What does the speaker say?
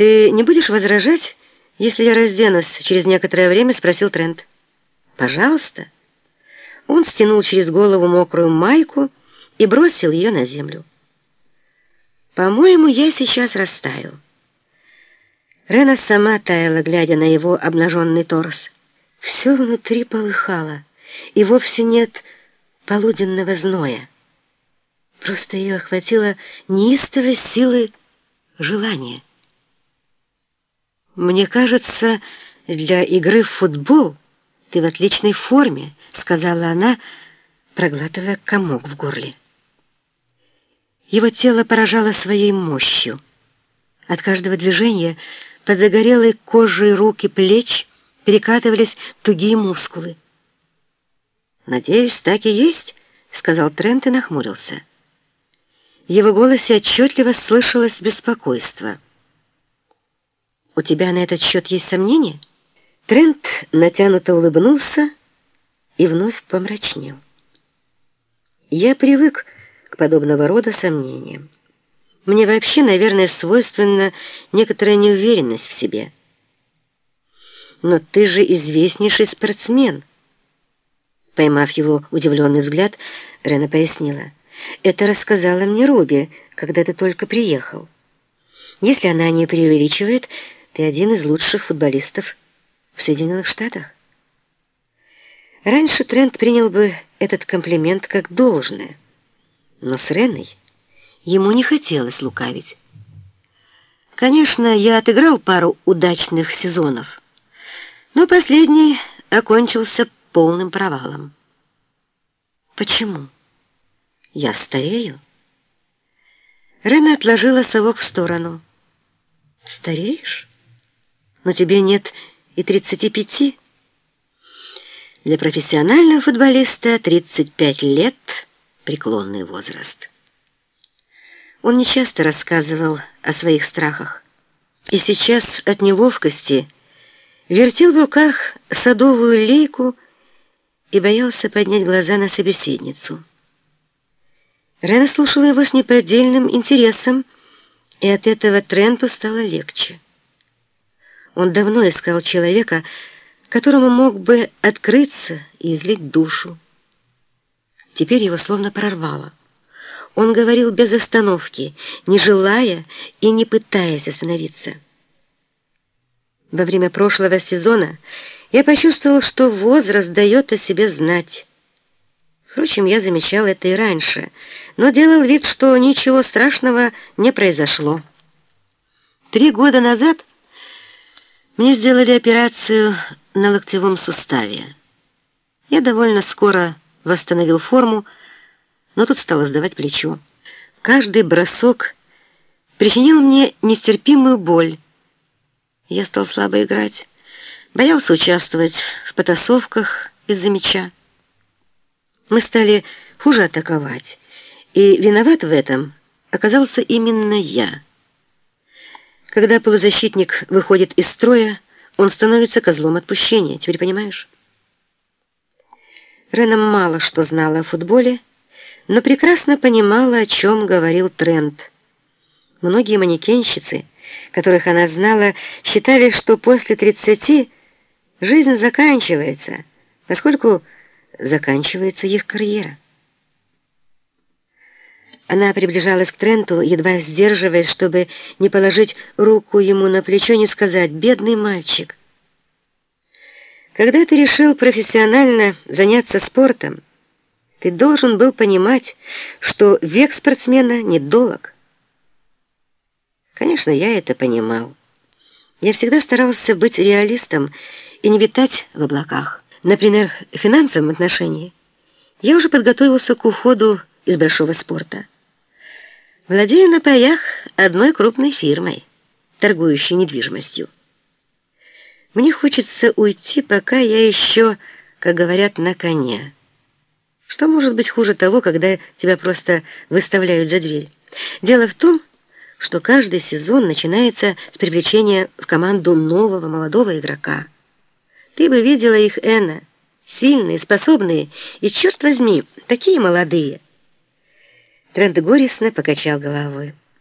«Ты не будешь возражать, если я разденусь?» Через некоторое время спросил Трент. «Пожалуйста». Он стянул через голову мокрую майку и бросил ее на землю. «По-моему, я сейчас растаю». Рена сама таяла, глядя на его обнаженный торс. Все внутри полыхало, и вовсе нет полуденного зноя. Просто ее охватила неистовая силы желания. «Мне кажется, для игры в футбол ты в отличной форме», — сказала она, проглатывая комок в горле. Его тело поражало своей мощью. От каждого движения под загорелой кожей рук и плеч перекатывались тугие мускулы. «Надеюсь, так и есть», — сказал Трент и нахмурился. В его голосе отчетливо слышалось беспокойство. «У тебя на этот счет есть сомнения?» Трент натянуто улыбнулся и вновь помрачнел. «Я привык к подобного рода сомнениям. Мне вообще, наверное, свойственна некоторая неуверенность в себе. Но ты же известнейший спортсмен». Поймав его удивленный взгляд, Рена пояснила. «Это рассказала мне Руби, когда ты только приехал. Если она не преувеличивает, ты один из лучших футболистов в Соединенных Штатах». Раньше Трент принял бы этот комплимент как должное, но с Реной ему не хотелось лукавить. Конечно, я отыграл пару удачных сезонов, но последний окончился полным провалом. Почему? Я старею? Рена отложила совок в сторону. Стареешь? Но тебе нет и тридцати пяти. Для профессионального футболиста 35 лет — преклонный возраст. Он нечасто рассказывал о своих страхах. И сейчас от неловкости вертел в руках садовую лейку и боялся поднять глаза на собеседницу. Рена слушала его с неподдельным интересом, и от этого Тренту стало легче. Он давно искал человека, которому мог бы открыться и излить душу. Теперь его словно прорвало. Он говорил без остановки, не желая и не пытаясь остановиться. Во время прошлого сезона я почувствовал, что возраст дает о себе знать. Впрочем, я замечал это и раньше, но делал вид, что ничего страшного не произошло. Три года назад мне сделали операцию на локтевом суставе. Я довольно скоро восстановил форму, но тут стало сдавать плечо. Каждый бросок причинил мне нестерпимую боль. Я стал слабо играть, боялся участвовать в потасовках из-за мяча. Мы стали хуже атаковать, и виноват в этом оказался именно я. Когда полузащитник выходит из строя, он становится козлом отпущения. Теперь понимаешь? Рена мало что знала о футболе, но прекрасно понимала, о чем говорил Трент. Многие манекенщицы, которых она знала, считали, что после 30 жизнь заканчивается, поскольку заканчивается их карьера. Она приближалась к Тренту, едва сдерживаясь, чтобы не положить руку ему на плечо, не сказать «бедный мальчик». Когда ты решил профессионально заняться спортом, ты должен был понимать, что век спортсмена недолг. Конечно, я это понимал. Я всегда старался быть реалистом и не витать в облаках. Например, в финансовом отношении я уже подготовился к уходу из большого спорта. Владею на паях одной крупной фирмой, торгующей недвижимостью. Мне хочется уйти, пока я еще, как говорят, на коне. Что может быть хуже того, когда тебя просто выставляют за дверь? Дело в том, что каждый сезон начинается с привлечения в команду нового молодого игрока. Ты бы видела их, Энна. Сильные, способные и, черт возьми, такие молодые – Трент покачал головой.